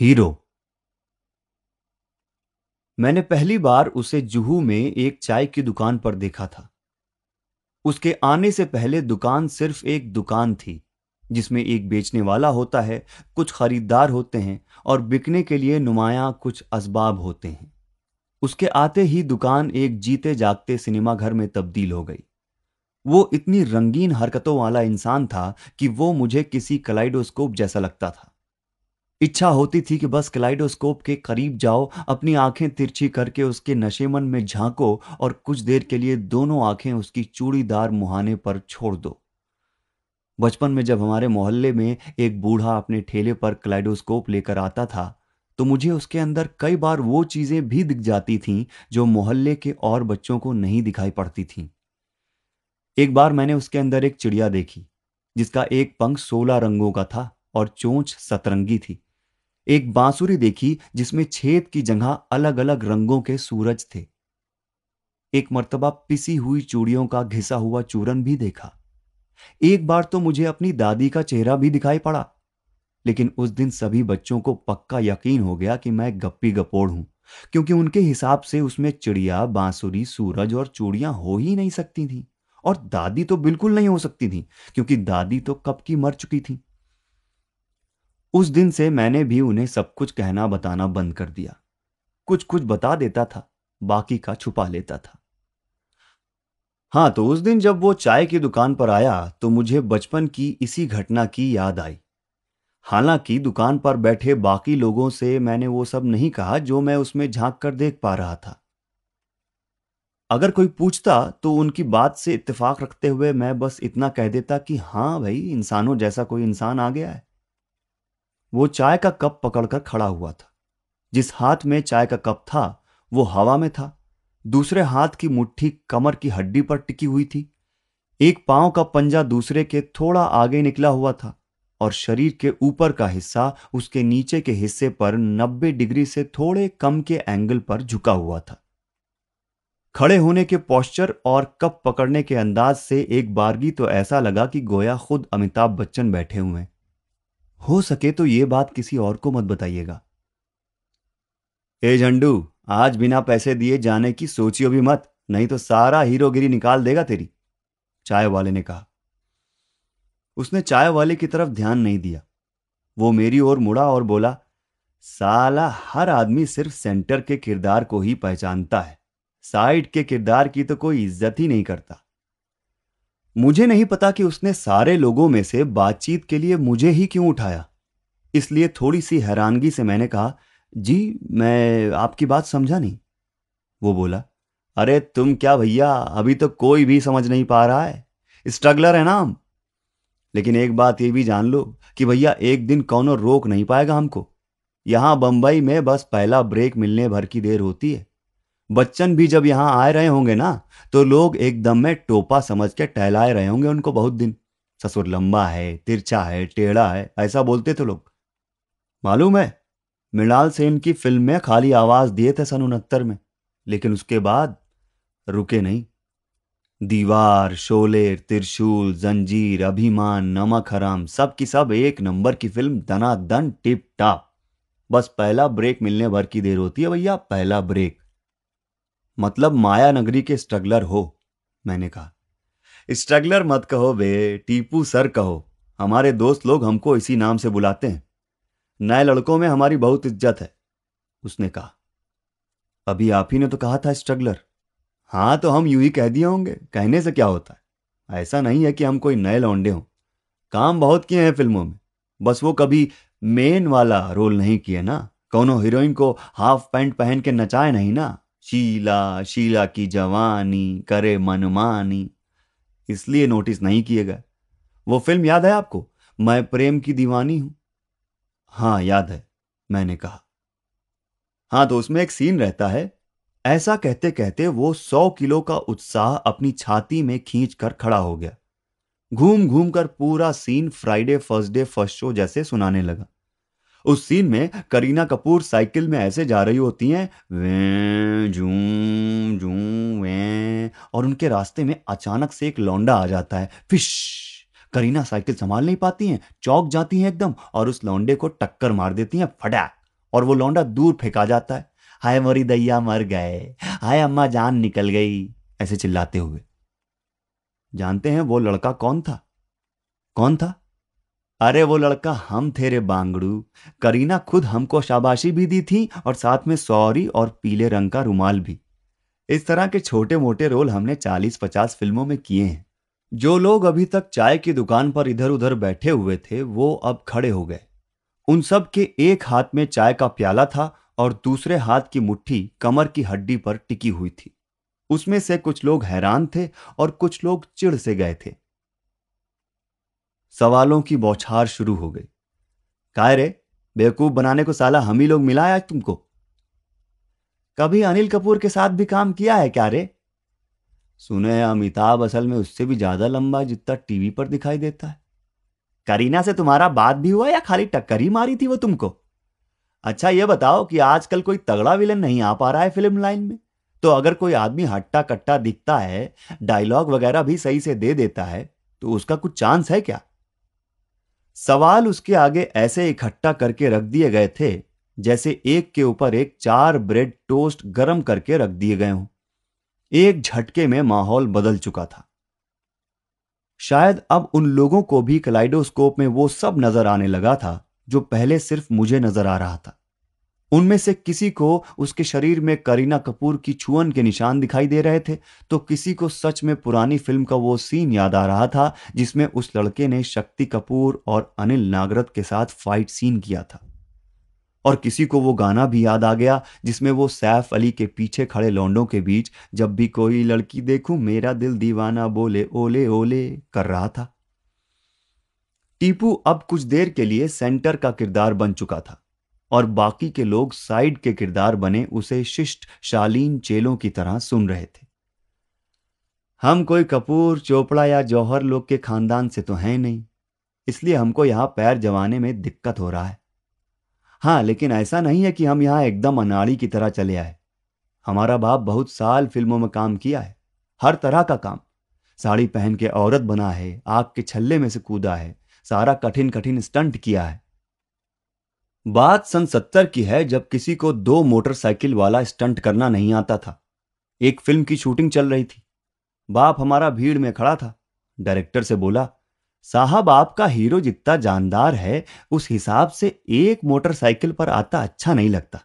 Hero. मैंने पहली बार उसे जुहू में एक चाय की दुकान पर देखा था। उसके आने से पहले दुकान सिर्फ़ एक दुकान थी, जिसमें एक बेचने वाला होता है, कुछ खरीदार होते हैं और बिकने के लिए नुमाया कुछ असबाब होते हैं। उसके आते ही दुकान एक जीते जागते सिनेमा घर में तब्दील हो गई। वो इतनी रंगीन हरकतों वाला इंसान था कि वो मुझे किसी कलाइडोस्कोप जैसा लगता था। इच्छा होती थी कि बस क्लाइडोस्कोप के करीब जाओ, अपनी आँखें तिरछी करके उसके नशेमन में झांको और कुछ देर के लिए दोनों आँखें उसकी चूड़ीदार मुहाने पर छोड़ दो। बचपन में जब हमारे मोहल्ले में एक बूढ़ा अपने ठेले पर क्लाइडोस्कोप लेकर आता था तो मुझे उसके अंदर कई बार वो चीज़ें भी दिख जाती थीं जो मोहल्ले के और बच्चों को नहीं दिखाई पड़ती थीं। एक बार मैंने उसके अंदर एक चिड़िया देखी, जिसका एक पंख सोलह रंगों का था और चोंच सतरंगी थी। एक बांसुरी देखी जिसमें छेद की जगह अलग अलग रंगों के सूरज थे। एक मर्तबा पिसी हुई चूड़ियों का घिसा हुआ चूरन भी देखा। एक बार तो मुझे अपनी दादी का चेहरा भी दिखाई पड़ा, लेकिन उस दिन सभी बच्चों को पक्का यकीन हो गया कि मैं गप्पी गपोड़ हूँ, क्योंकि उनके हिसाब से उसमें चिड़िया, बांसुरी, सूरज और चूड़ियाँ हो ही नहीं सकती थी, और दादी तो बिल्कुल नहीं हो सकती थी, क्योंकि दादी तो कब की मर चुकी थी। उस दिन से मैंने भी उन्हें सब कुछ कहना बताना बंद कर दिया। कुछ कुछ बता देता था, बाकी का छुपा लेता था। हाँ तो उस दिन जब वो चाय की दुकान पर आया तो मुझे बचपन की इसी घटना की याद आई। हालाँकि दुकान पर बैठे बाकी लोगों से मैंने वो सब नहीं कहा जो मैं उसमें झाँक कर देख पा रहा था। अगर कोई पूछता तो उनकी बात से इत्तेफाक रखते हुए मैं बस इतना कह देता कि हाँ भाई, इंसानों जैसा कोई इंसान आ गया है। वो चाय का कप पकड़कर खड़ा हुआ था। जिस हाथ में चाय का कप था, वो हवा में था। दूसरे हाथ की मुट्ठी कमर की हड्डी पर टिकी हुई थी। एक पाँव का पंजा दूसरे के थोड़ा आगे निकला हुआ था और शरीर के ऊपर का हिस्सा उसके नीचे के हिस्से पर 90 डिग्री से थोड़े कम के एंगल पर झुका हुआ था। खड़े होने के पॉस्चर और कप पकड़ने के अंदाज से एक बारगी तो ऐसा लगा कि गोया खुद अमिताभ बच्चन बैठे हुए हैं। हो सके तो ये बात किसी और को मत बताइएगा। ए झंडू, आज बिना पैसे दिए जाने की सोचियो भी मत, नहीं तो सारा हीरोगिरी निकाल देगा तेरी चाय वाले ने कहा। उसने चाय वाले की तरफ़ ध्यान नहीं दिया। वो मेरी ओर मुड़ा और बोला, साला, हर आदमी सिर्फ़ सेंटर के किरदार को ही पहचानता है। साइड के किरदार की तो कोई इज़्ज़त ही नहीं करता। मुझे नहीं पता कि उसने सारे लोगों में से बातचीत के लिए मुझे ही क्यों उठाया। इसलिए थोड़ी सी हैरानगी से मैंने कहा, जी, मैं आपकी बात समझा नहीं। वो बोला, अरे, तुम क्या भैया, अभी तो कोई भी समझ नहीं पा रहा है। स्ट्रगलर है ना हम। लेकिन एक बात ये भी जान लो कि भैया, एक दिन कौन रोक नहीं पाएगा हमको। यहाँ बंबई में बस पहला ब्रेक मिलने भर की देर होती है। बच्चन भी जब यहाँ आए रहे होंगे ना तो लोग एकदम में टोपा समझ के टहलाए रहे होंगे उनको बहुत दिन। ससुर लंबा है, तिरछा है, टेढ़ा है, ऐसा बोलते थे लोग। मालूम है, मृणाल सेन की फ़िल्म में खाली आवाज़ दिए थे सन उनहत्तर में, लेकिन उसके बाद रुके नहीं। दीवार शोले त्रिशूल, जंजीर, अभिमान, नमक हराम, सब की सब एक नंबर की फ़िल्म दनादन टिप टाप बस पहला ब्रेक मिलने भर की देर होती है, भैया, पहला ब्रेक। मतलब माया नगरी के स्ट्रगलर हो, मैंने कहा। स्ट्रगलर मत कहो बे, टीपू सर कहो। हमारे दोस्त लोग हमको इसी नाम से बुलाते हैं। नए लड़कों में हमारी बहुत इज़्ज़त है, उसने कहा। अभी आप ही ने तो कहा था स्ट्रगलर। हाँ तो हम यूँ ही कह दिए होंगे, कहने से क्या होता है? ऐसा नहीं है कि हम कोई नए लौंडे हों। काम बहुत किए हैं फ़िल्मों में। बस वो कभी मेन वाला रोल नहीं किए ना। कौनो हीरोइन को हाफ़ पैंट पहन के नचाए नहीं ना। शीला शीला की जवानी, करे मनमानी। इसलिए नोटिस नहीं किए गए। वो फ़िल्म याद है आपको? मैं प्रेम की दीवानी हूँ। हाँ, याद है, मैंने कहा। हाँ तो उसमें एक सीन रहता है। ऐसा कहते कहते वो सौ किलो का उत्साह अपनी छाती में खींच कर खड़ा हो गया। घूम घूम कर पूरा scene Friday, first day, first show जैसे सुनाने लगा। उस सीन में करीना कपूर साइकिल में ऐसे जा रही होती हैं, वे जू वे, और उनके रास्ते में अचानक से एक लौंडा आ जाता है। फ़िश! करीना साइकिल संभाल नहीं पाती हैं, चौक जाती हैं एकदम, और उस लौंडे को टक्कर मार देती हैं, फटाक! और वो लौंडा दूर फेंका जाता है। हाय मोरी दैया मर गए, हाय अम्मा जान निकल गई, ऐसे चिल्लाते हुए। जानते हैं वो लड़का कौन था? कौन था? अरे वो लड़का, हम थे रे बांगड़ू। करीना खुद हमको शाबाशी भी दी थी और साथ में सॉरी और पीले रंग का रुमाल भी। इस तरह के छोटे मोटे रोल हमने चालीस पचास फ़िल्मों में किए हैं। जो लोग अभी तक चाय की दुकान पर इधर उधर बैठे हुए थे, वो अब खड़े हो गए। उन सब के एक हाथ में चाय का प्याला था और दूसरे हाथ की मुट्ठी कमर की हड्डी पर टिकी हुई थी। उसमें से कुछ लोग हैरान थे और कुछ लोग चिढ़ से गए थे। सवालों की बौछार शुरू हो गई। काय रे, बेवकूफ़ बनाने को साला हम ही लोग मिला आज तुमको? कभी अनिल कपूर के साथ भी काम किया है क्या रे? सुने अमिताभ, असल में उससे भी ज़्यादा लंबा जितना टीवी पर दिखाई देता है। करीना से तुम्हारा बात भी हुआ या खाली टक्कर ही मारी थी वो तुमको? अच्छा ये बताओ कि आजकल कोई तगड़ा विलन नहीं आ पा रहा है फ़िल्म लाइन में? तो अगर कोई आदमी हट्टा कट्टा दिखता है, डायलॉग वगैरह भी सही से दे देता है तो उसका कुछ चांस है क्या? सवाल उसके आगे ऐसे इकट्ठा करके रख दिए गए थे, जैसे एक के ऊपर एक चार ब्रेड टोस्ट गरम करके रख दिए गए हों। एक झटके में माहौल बदल चुका था। शायद अब उन लोगों को भी क्लाइडोस्कोप में वो सब नज़र आने लगा था, जो पहले सिर्फ़ मुझे नज़र आ रहा था। उनमें से किसी को उसके शरीर में करीना कपूर की छुअन के निशान दिखाई दे रहे थे तो किसी को सच में पुरानी फ़िल्म का वो सीन याद आ रहा था, जिसमें उस लड़के ने शक्ति कपूर और अनिल नागरथ के साथ फाइट सीन किया था। और किसी को वो गाना भी याद आ गया, जिसमें वो सैफ अली के पीछे खड़े लौंडों के बीच, जब भी कोई लड़की देखूँ, मेरा दिल दीवाना बोले, ओले ओले कर रहा था। टीपू अब कुछ देर के लिए सेंटर का किरदार बन चुका था। और बाकी के लोग साइड के किरदार बने उसे शिष्ट शालीन चेलों की तरह सुन रहे थे। हम कोई कपूर, चोपड़ा या जौहर लोग के खानदान से तो हैं नहीं, इसलिए हमको यहाँ पैर जमाने में दिक्कत हो रहा है। हाँ लेकिन ऐसा नहीं है कि हम यहाँ एकदम अनाड़ी की तरह चले आए। हमारा बाप बहुत साल फ़िल्मों में काम किया है, हर तरह का काम। साड़ी पहन के औरत बना है, आग के छल्ले में से कूदा है, सारा कठिन कठिन स्टंट किया है। बात सन सत्तर की है जब किसी को दो मोटरसाइकिल वाला स्टंट करना नहीं आता था। एक फ़िल्म की शूटिंग चल रही थी। बाप हमारा भीड़ में खड़ा था। डायरेक्टर से बोला, साहब, आपका हीरो जितना जानदार है, उस हिसाब से एक मोटरसाइकिल पर आता अच्छा नहीं लगता।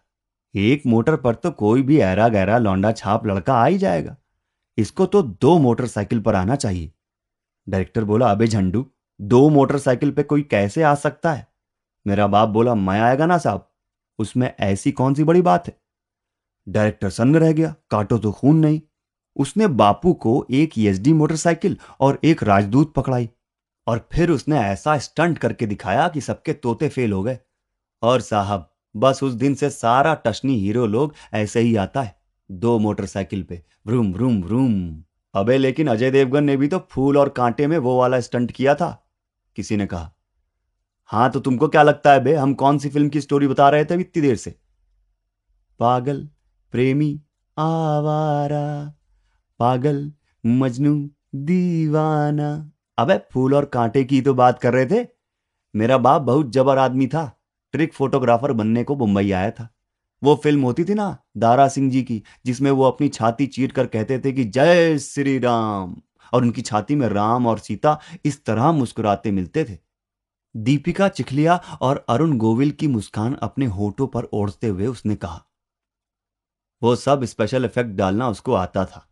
एक मोटर पर तो कोई भी ऐरा गहरा लौंडा छाप लड़का आ ही जाएगा। इसको तो दो मोटरसाइकिल पर आना चाहिए। डायरेक्टर बोला, अबे झंडू, दो मोटरसाइकिल पे कोई कैसे आ सकता है? मेरा बाप बोला, मैं आएगा ना साहब। उसमें ऐसी कौन सी बड़ी बात है? डायरेक्टर सन्न रह गया, काटो तो खून नहीं। उसने बापू को एक ईएसडी मोटरसाइकिल और एक राजदूत पकड़ाई और फिर उसने ऐसा स्टंट करके दिखाया कि सबके तोते फेल हो गए। और साहब, बस उस दिन से सारा टशनी हीरो लोग ऐसे ही आता है, दो मोटरसाइकिल पे, व्रूम व्रूम व्रूम। अबे, लेकिन अजय देवगन ने भी तो फूल और कांटे में वो वाला स्टंट किया था, किसी ने कहा। हाँ तो तुमको क्या लगता है बे, हम कौन सी फ़िल्म की स्टोरी बता रहे थे इतनी देर से? पागल, प्रेमी, आवारा। पागल, मजनू, दीवाना। अबे, फूल और कांटे की तो बात कर रहे थे। मेरा बाप बहुत जबर आदमी था, ट्रिक फोटोग्राफर बनने को मुंबई आया था। वो फ़िल्म होती थी ना, दारा सिंह जी की, जिसमें वो अपनी छाती चीर कर कहते थे कि जय श्री राम। और उनकी छाती में राम और सीता इस तरह मुस्कुराते मिलते थे। दीपिका चिखलिया और अरुण गोविल की मुस्कान अपने होठों पर ओढ़ते हुए उसने कहा, वो सब स्पेशल इफ़ेक्ट डालना उसको आता था।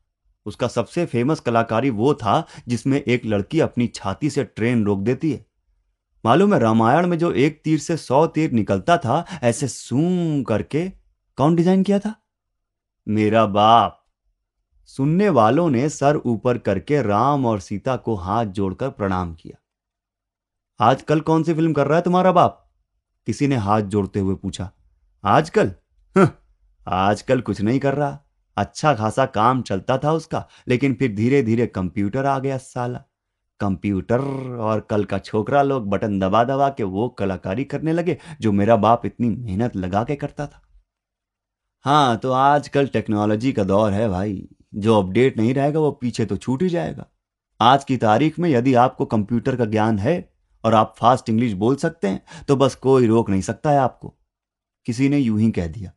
उसका सबसे फ़ेमस कलाकारी वो था जिसमें एक लड़की अपनी छाती से ट्रेन रोक देती है। मालूम है रामायण में जो एक तीर से सौ तीर निकलता था, ऐसे सूं करके कौन डिज़ाइन किया था? मेरा बाप। सुनने वालों ने सर ऊपर करके राम और सीता को हाथ जोड़कर प्रणाम किया। आजकल कौन सी फ़िल्म कर रहा है तुम्हारा बाप? किसी ने हाथ जोड़ते हुए पूछा। आजकल? आजकल कुछ नहीं कर रहा। अच्छा खासा काम चलता था उसका, लेकिन फिर धीरे धीरे कंप्यूटर आ गया साला। कंप्यूटर और कल का छोकरा लोग बटन दबा दबा के वो कलाकारी करने लगे, जो मेरा बाप इतनी मेहनत लगा के करता था। हाँ तो आजकल टेक्नोलॉजी का दौर है भाई। जो अपडेट नहीं रहेगा, वो पीछे तो छूट ही जाएगा। आज की तारीख में यदि आपको कंप्यूटर का ज्ञान है और आप फास्ट इंग्लिश बोल सकते हैं तो बस कोई रोक नहीं सकता है आपको। किसी ने यूँ ही कह दिया।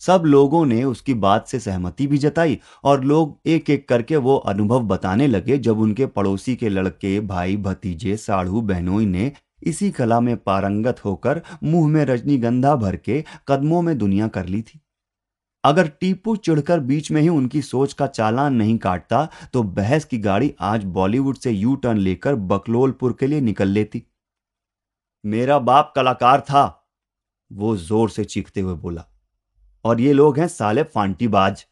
सब लोगों ने उसकी बात से सहमति भी जताई और लोग एक एक करके वो अनुभव बताने लगे जब उनके पड़ोसी के लड़के, भाई, भतीजे, साढ़ू, बहनोई ने इसी कला में पारंगत होकर मुँह में रजनीगंधा भर के कदमों में दुनिया कर ली थी। अगर टीपू चिढ़कर बीच में ही उनकी सोच का चालान नहीं काटता तो बहस की गाड़ी आज बॉलीवुड से यू टर्न लेकर बकलोलपुर के लिए निकल लेती। मेरा बाप कलाकार था, वो ज़ोर से चीखते हुए बोला। और ये लोग हैं साले फांटीबाज।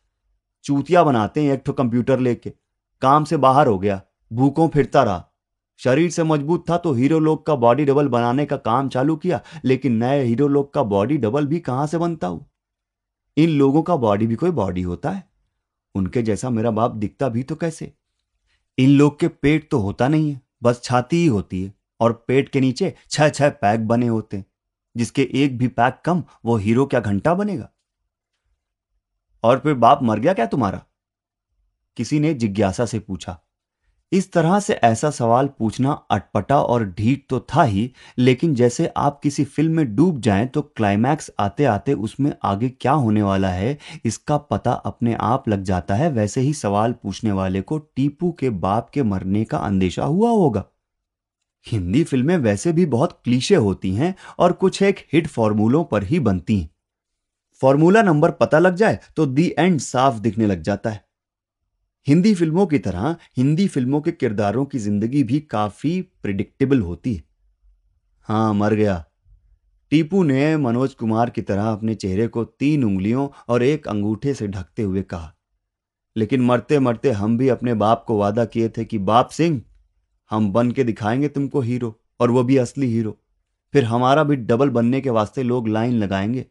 चूतिया बनाते हैं एक ठो कंप्यूटर लेके। काम से बाहर हो गया, भूखों फिरता रहा। शरीर से मज़बूत था तो हीरो लोग का बॉडी डबल बनाने का काम चालू किया, लेकिन नए हीरो लोग का बॉडी डबल भी कहाँ से बनता हूँ इन लोगों का बॉडी भी कोई बॉडी होता है। उनके जैसा मेरा बाप दिखता भी तो कैसे? इन लोग के पेट तो होता नहीं है, बस छाती ही होती है और पेट के नीचे छह छह पैक बने होते हैं, जिसके एक भी पैक कम, वो हीरो क्या घंटा बनेगा? और फिर बाप मर गया क्या तुम्हारा? किसी ने जिज्ञासा से पूछा। इस तरह से ऐसा सवाल पूछना अटपटा और ढीठ तो था ही, लेकिन जैसे आप किसी फ़िल्म में डूब जाएँ तो क्लाइमैक्स आते आते उसमें आगे क्या होने वाला है, इसका पता अपने आप लग जाता है। वैसे ही सवाल पूछने वाले को टीपू के बाप के मरने का अंदेशा हुआ होगा। हिंदी फ़िल्में वैसे भी बहुत क्लीशे होती हैं और कुछ एक हिट फॉर्मूलों पर ही बनती हैं। फॉर्मूला नंबर पता लग जाए तो दी एंड साफ़ दिखने लग जाता है। हिंदी फ़िल्मों की तरह, हिंदी फ़िल्मों के किरदारों की ज़िंदगी भी काफ़ी प्रिडिक्टेबल होती है। हाँ मर गया। टीपू ने मनोज कुमार की तरह अपने चेहरे को तीन उंगलियों और एक अंगूठे से ढकते हुए कहा। लेकिन मरते मरते हम भी अपने बाप को वादा किए थे कि, बाप सिंह, हम बन के दिखाएँगे तुमको हीरो, और वो भी असली हीरो। फिर हमारा भी डबल बनने के वास्ते लोग लाइन लगाएँगे।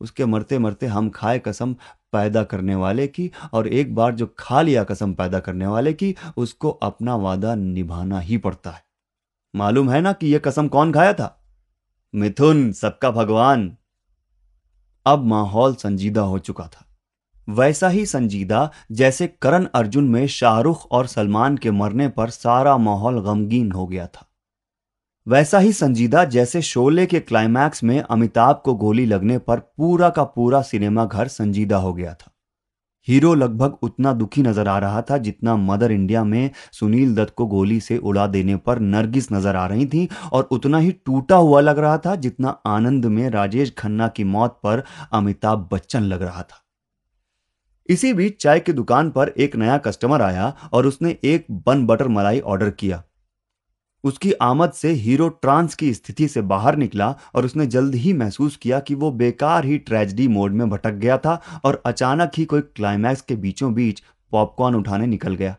उसके मरते मरते हम खाए कसम पैदा करने वाले की और एक बार जो खा लिया कसम पैदा करने वाले की, उसको अपना वादा निभाना ही पड़ता है। मालूम है ना कि यह कसम कौन खाया था? मिथुन, सबका भगवान। अब माहौल संजीदा हो चुका था। वैसा ही संजीदा जैसे करण अर्जुन में शाहरुख और सलमान के मरने पर सारा माहौल गमगीन हो गया था। वैसा ही संजीदा जैसे शोले के क्लाइमैक्स में अमिताभ को गोली लगने पर पूरा का पूरा सिनेमा घर संजीदा हो गया था। हीरो लगभग उतना दुखी नज़र आ रहा था जितना मदर इंडिया में सुनील दत्त को गोली से उड़ा देने पर नरगिस नज़र आ रही थी और उतना ही टूटा हुआ लग रहा था जितना आनंद में राजेश खन्ना की मौत पर अमिताभ बच्चन लग रहा था। इसी बीच चाय की दुकान पर एक नया कस्टमर आया और उसने एक बन बटर मलाई ऑर्डर किया। उसकी आमद से हीरो ट्रांस की स्थिति से बाहर निकला और उसने जल्द ही महसूस किया कि वो बेकार ही ट्रेजिडी मोड में भटक गया था और अचानक ही कोई क्लाइमैक्स के बीचों बीच पॉपकॉर्न उठाने निकल गया।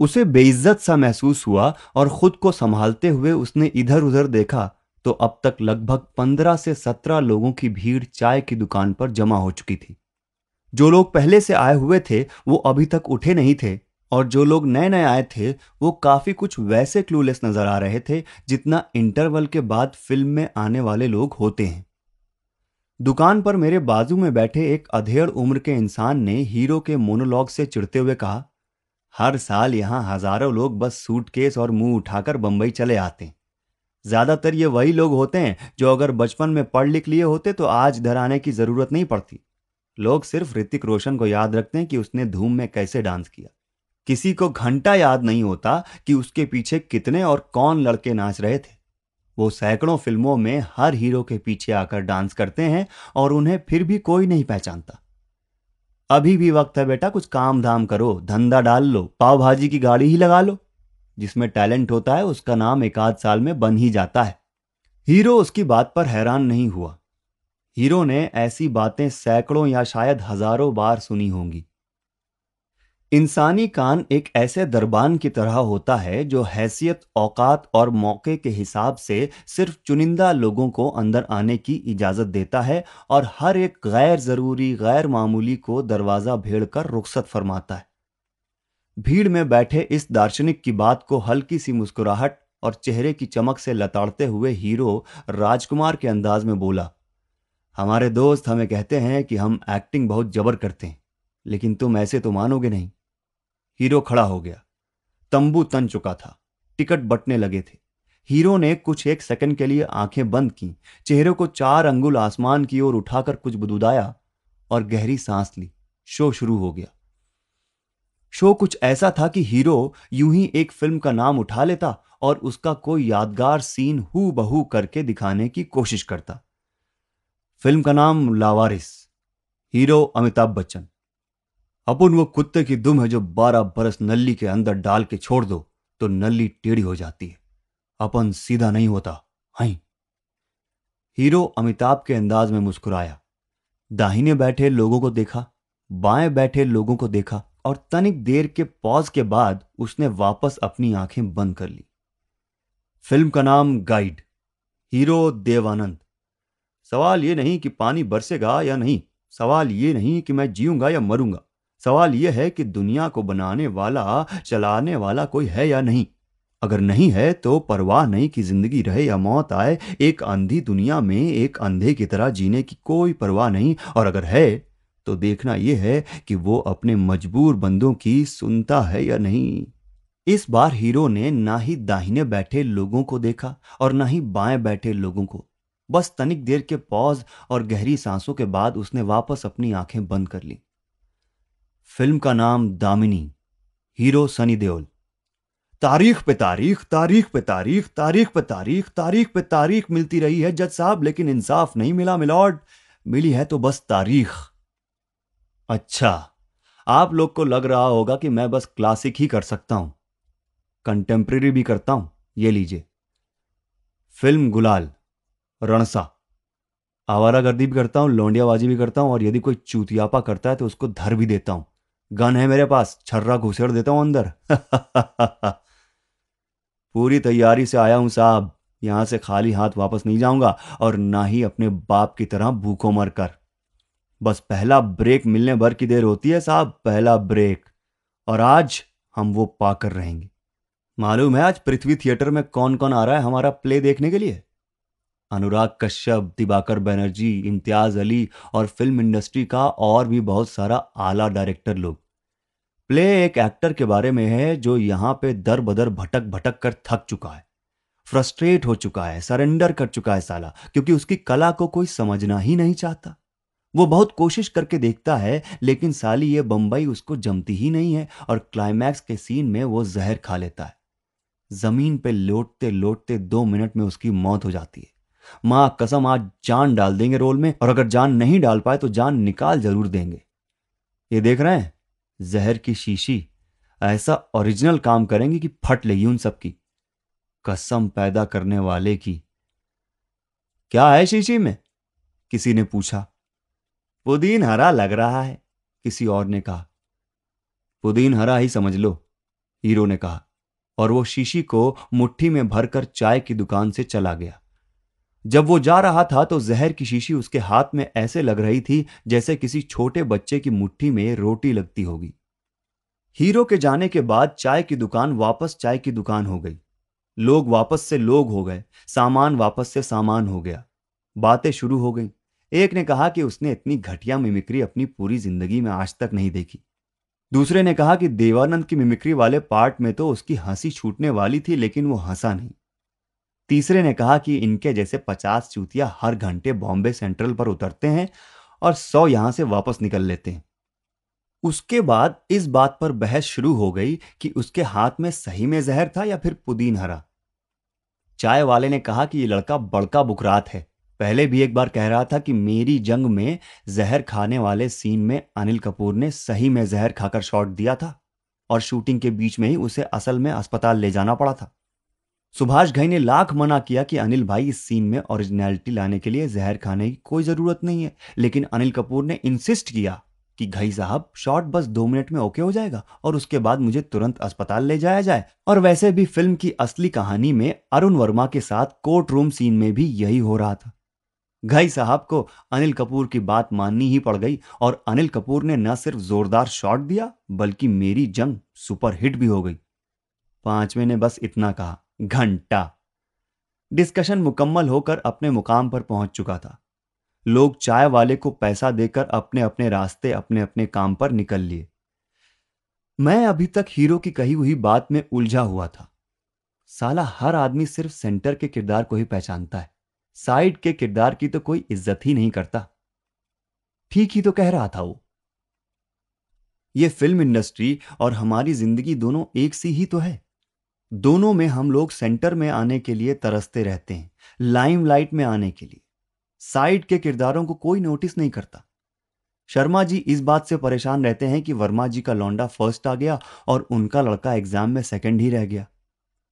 उसे बेइज्जत सा महसूस हुआ और खुद को संभालते हुए उसने इधर उधर देखा तो अब तक लगभग पंद्रह से सत्रह लोगों की भीड़ चाय की दुकान पर जमा हो चुकी थी। जो लोग पहले से आए हुए थे वो अभी तक उठे नहीं थे। और जो लोग नए नए आए थे, वो काफ़ी कुछ वैसे क्लूलेस नज़र आ रहे थे, जितना इंटरवल के बाद फ़िल्म में आने वाले लोग होते हैं। दुकान पर मेरे बाजू में बैठे एक अधेड़ उम्र के इंसान ने हीरो के मोनोलॉग से चिढ़ते हुए कहा, हर साल यहाँ हज़ारों लोग बस सूटकेस और मुँह उठाकर बंबई चले आते हैं। ज़्यादातर ये वही लोग होते हैं, जो अगर बचपन में पढ़ लिख लिए होते तो आज इधर आने की ज़रूरत नहीं पड़ती। लोग सिर्फ़ ऋतिक रोशन को याद रखते हैं कि उसने धूम में कैसे डांस किया। किसी को घंटा याद नहीं होता कि उसके पीछे कितने और कौन लड़के नाच रहे थे। वो सैकड़ों फ़िल्मों में हर हीरो के पीछे आकर डांस करते हैं और उन्हें फिर भी कोई नहीं पहचानता। अभी भी वक्त है बेटा, कुछ काम धाम करो, धंधा डाल लो पाव भाजी की गाड़ी ही लगा लो। जिसमें टैलेंट होता है, उसका नाम एक आध साल में बन ही जाता है। हीरो उसकी बात पर हैरान नहीं हुआ। हीरो ने ऐसी बातें सैकड़ों या शायद हज़ारों बार सुनी होंगी। इंसानी कान एक ऐसे दरबान की तरह होता है जो हैसियत, औकात और मौके के हिसाब से सिर्फ़ चुनिंदा लोगों को अंदर आने की इजाज़त देता है और हर एक गैर ज़रूरी, गैर मामूली को दरवाज़ा भेड़ कर रुख्सत फरमाता है। भीड़ में बैठे इस दार्शनिक की बात को हल्की सी मुस्कुराहट और चेहरे की चमक से लताड़ते हुए हीरो राजकुमार के अंदाज में बोला, हमारे दोस्त हमें कहते हैं कि हम एक्टिंग बहुत जबर करते हैं, लेकिन तुम ऐसे तो मानोगे नहीं। हीरो खड़ा हो गया। तंबू तन चुका था। टिकट बटने लगे थे। हीरो ने कुछ एक सेकंड के लिए आँखें बंद की, चेहरे को चार अंगुल आसमान की ओर उठाकर कुछ बुदुदाया और गहरी सांस ली। शो शुरू हो गया। शो कुछ ऐसा था कि हीरो यूँ ही एक फ़िल्म का नाम उठा लेता और उसका कोई यादगार सीन हु बहू करके दिखाने की कोशिश करता। फ़िल्म का नाम लावारिस। हीरो अमिताभ बच्चन। अपन वो कुत्ते की दुम है जो बारह बरस नली के अंदर डाल के छोड़ दो तो नली टेढ़ी हो जाती है। अपन सीधा नहीं होता। हाई। हीरो अमिताभ के अंदाज में मुस्कुराया। दाहिने बैठे लोगों को देखा, बाएँ बैठे लोगों को देखा, और तनिक देर के पॉज के बाद उसने वापस अपनी आँखें बंद कर ली। फ़िल्म का नाम गाइड। हीरो देवानंद। सवाल यह नहीं कि पानी बरसेगा या नहीं, सवाल यह नहीं कि मैं जीऊँगा या मरूँगा। सवाल यह है कि दुनिया को बनाने वाला, चलाने वाला कोई है या नहीं? अगर नहीं है तो परवाह नहीं कि ज़िंदगी रहे या मौत आए, एक अंधी दुनिया में एक अंधे की तरह जीने की कोई परवाह नहीं। और अगर है तो देखना यह है कि वो अपने मजबूर बंदों की सुनता है या नहीं। इस बार हीरो ने ना ही दाहिने बैठे लोगों को देखा और ना ही बाएँ बैठे लोगों को। बस तनिक देर के पॉज और गहरी सांसों के बाद उसने वापस अपनी आँखें बंद कर ली। फ़िल्म का नाम दामिनी, हीरो सनी देओल। तारीख पे तारीख तारीख पे तारीख तारीख पे तारीख तारीख पे तारीख मिलती रही है जज साहब, लेकिन इंसाफ नहीं मिला मिलॉर्ड। मिली है तो बस तारीख। अच्छा आप लोग को लग रहा होगा कि मैं बस क्लासिक ही कर सकता हूँ। कंटेम्प्रेरी भी करता हूँ, ये लीजिए। फ़िल्म गुलाल, रणसा। आवारागर्दी भी करता हूँ, लौंडियाबाजी भी करता हूँ, और यदि कोई चूतियापा करता है तो उसको धर भी देता हूँ। गन है मेरे पास, छर्रा घुसेड़ देता हूँ अंदर। पूरी तैयारी से आया हूँ साहब। यहाँ से खाली हाथ वापस नहीं जाऊँगा और ना ही अपने बाप की तरह भूखों मरकर बस पहला ब्रेक मिलने भर की देर होती है साहब, पहला ब्रेक। और आज हम वो पाकर रहेंगे। मालूम है आज पृथ्वी थिएटर में कौन कौन आ रहा है हमारा प्ले देखने के लिए? अनुराग कश्यप, दिबाकर बनर्जी, इम्तियाज़ अली और फ़िल्म इंडस्ट्री का और भी बहुत सारा आला डायरेक्टर लोग। प्ले एक एक्टर के बारे में है जो यहाँ पे दर बदर भटक भटक कर थक चुका है। फ्रस्ट्रेट हो चुका है, सरेंडर कर चुका है साला, क्योंकि उसकी कला को कोई समझना ही नहीं चाहता। वो बहुत कोशिश करके देखता है, लेकिन साली ये बंबई उसको जमती ही नहीं है और क्लाइमैक्स के सीन में वो जहर खा लेता है। ज़मीन पे लौटते लौटते दो मिनट में उसकी मौत हो जाती है। माँ, कसम, आज जान डाल देंगे रोल में और अगर जान नहीं डाल पाए तो जान निकाल ज़रूर देंगे। ये देख रहे हैं? जहर की शीशी, ऐसा ओरिजिनल काम करेंगे कि फट लेगी उन सबकी। कसम पैदा करने वाले की। क्या है शीशी में? किसी ने पूछा। पुदीन हरा लग रहा है, किसी और ने कहा। पुदीन हरा ही समझ लो, हीरो ने कहा, और वो शीशी को मुट्ठी में भरकर चाय की दुकान से चला गया। जब वो जा रहा था तो जहर की शीशी उसके हाथ में ऐसे लग रही थी जैसे किसी छोटे बच्चे की मुट्ठी में रोटी लगती होगी। हीरो के जाने के बाद चाय की दुकान वापस चाय की दुकान हो गई। लोग वापस से लोग हो गए, सामान वापस से सामान हो गया। बातें शुरू हो गई। एक ने कहा कि उसने इतनी घटिया मिमिक्री अपनी पूरी ज़िंदगी में आज तक नहीं देखी। दूसरे ने कहा कि देवानंद की मिमिक्री वाले पार्ट में तो उसकी हँसी छूटने वाली थी, लेकिन वो हंसा नहीं। तीसरे ने कहा कि इनके जैसे पचास चूतिया हर घंटे बॉम्बे सेंट्रल पर उतरते हैं और सौ यहाँ से वापस निकल लेते हैं। उसके बाद इस बात पर बहस शुरू हो गई कि उसके हाथ में सही में जहर था या फिर पुदीन हरा। चाय वाले ने कहा कि यह लड़का बड़का बुकरात है। पहले भी एक बार कह रहा था कि मेरी जंग में जहर खाने वाले सीन में अनिल कपूर ने सही में जहर खाकर शॉट दिया था और शूटिंग के बीच में ही उसे असल में अस्पताल ले जाना पड़ा था। सुभाष घई ने लाख मना किया कि अनिल भाई इस सीन में ओरिजिनलिटी लाने के लिए जहर खाने की कोई ज़रूरत नहीं है। लेकिन अनिल कपूर ने इंसिस्ट किया कि घई साहब शॉट बस दो मिनट में ओके हो जाएगा और उसके बाद मुझे तुरंत अस्पताल ले जाया जाए। और वैसे भी फ़िल्म की असली कहानी में अरुण वर्मा के साथ कोर्ट रूम सीन में भी यही हो रहा था। घई साहब को अनिल कपूर की बात माननी ही पड़ गई और अनिल कपूर ने न सिर्फ़ जोरदार शॉट दिया, बल्कि मेरी जंग सुपरहिट भी हो गई। पाँचवें ने बस इतना कहा, घंटा। डिस्कशन मुकम्मल होकर अपने मुकाम पर पहुँच चुका था। लोग चाय वाले को पैसा देकर अपने अपने रास्ते, अपने अपने काम पर निकल लिए। मैं अभी तक हीरो की कही हुई बात में उलझा हुआ था। साला हर आदमी सिर्फ़ सेंटर के किरदार को ही पहचानता है। साइड के किरदार की तो कोई इज़्ज़त ही नहीं करता। ठीक ही तो कह रहा था वो। ये फ़िल्म इंडस्ट्री और हमारी ज़िंदगी दोनों एक सी ही तो है। दोनों में हम लोग सेंटर में आने के लिए तरसते रहते हैं लाइमलाइट में आने के लिए। साइड के किरदारों को कोई नोटिस नहीं करता। शर्मा जी इस बात से परेशान रहते हैं कि वर्मा जी का लौंडा फ़र्स्ट आ गया और उनका लड़का एग्ज़ाम में सेकंड ही रह गया।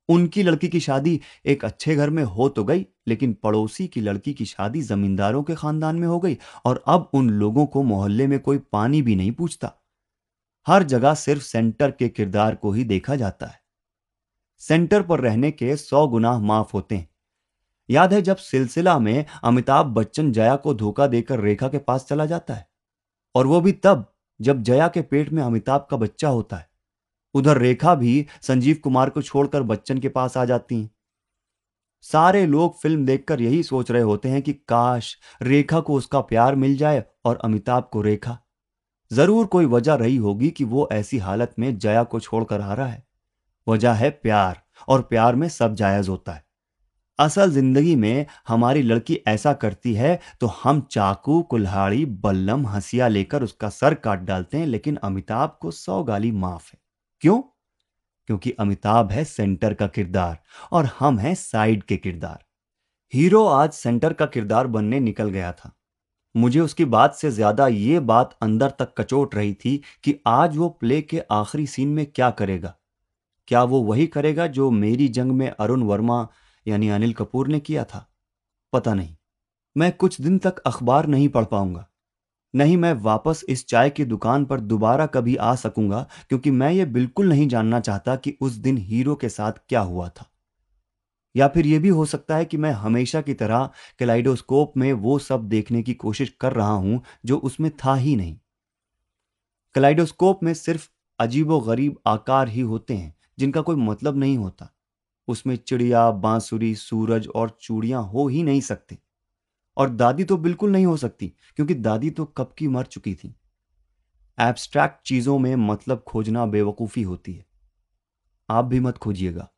उनकी लड़की की शादी एक अच्छे घर में हो तो गई, लेकिन पड़ोसी की लड़की की शादी जमींदारों के खानदान में हो गई और अब उन लोगों को मोहल्ले में कोई पानी भी नहीं पूछता। हर जगह सिर्फ़ सेंटर के किरदार को ही देखा जाता है। सेंटर पर रहने के सौ गुनाह माफ़ होते हैं। याद है जब सिलसिला में अमिताभ बच्चन जया को धोखा देकर रेखा के पास चला जाता है? और वो भी तब जब जया के पेट में अमिताभ का बच्चा होता है। उधर रेखा भी संजीव कुमार को छोड़कर बच्चन के पास आ जाती हैं। सारे लोग फ़िल्म देखकर यही सोच रहे होते हैं कि काश रेखा को उसका प्यार मिल जाए और अमिताभ को रेखा। ज़रूर कोई वजह रही होगी कि वो ऐसी हालत में जया को छोड़कर आ रहा है। वजह है प्यार, और प्यार में सब जायज़ होता है। असल ज़िंदगी में हमारी लड़की ऐसा करती है तो हम चाकू, कुल्हाड़ी, बल्लम, हंसिया लेकर उसका सर काट डालते हैं, लेकिन अमिताभ को सौ गाली माफ़ है। क्यों? क्योंकि अमिताभ है सेंटर का किरदार, और हम हैं साइड के किरदार। हीरो आज सेंटर का किरदार बनने निकल गया था। मुझे उसकी बात से ज़्यादा ये बात अंदर तक कचोट रही थी कि आज वो प्ले के आखिरी सीन में क्या करेगा। क्या वो वही करेगा जो मेरी जंग में अरुण वर्मा यानी अनिल कपूर ने किया था? पता नहीं। मैं कुछ दिन तक अखबार नहीं पढ़ पाऊँगा। नहीं, मैं वापस इस चाय की दुकान पर दोबारा कभी आ सकूँगा, क्योंकि मैं ये बिल्कुल नहीं जानना चाहता कि उस दिन हीरो के साथ क्या हुआ था। या फिर यह भी हो सकता है कि मैं हमेशा की तरह कैलाइडोस्कोप में वो सब देखने की कोशिश कर रहा हूँ जो उसमें था ही नहीं। कैलाइडोस्कोप में सिर्फ़ अजीबो गरीब आकार ही होते हैं जिनका कोई मतलब नहीं होता। उसमें चिड़िया, बांसुरी, सूरज और चूड़ियाँ हो ही नहीं सकते। और दादी तो बिल्कुल नहीं हो सकती, क्योंकि दादी तो कब की मर चुकी थी। एब्स्ट्रैक्ट चीज़ों में मतलब खोजना बेवकूफ़ी होती है। आप भी मत खोजिएगा।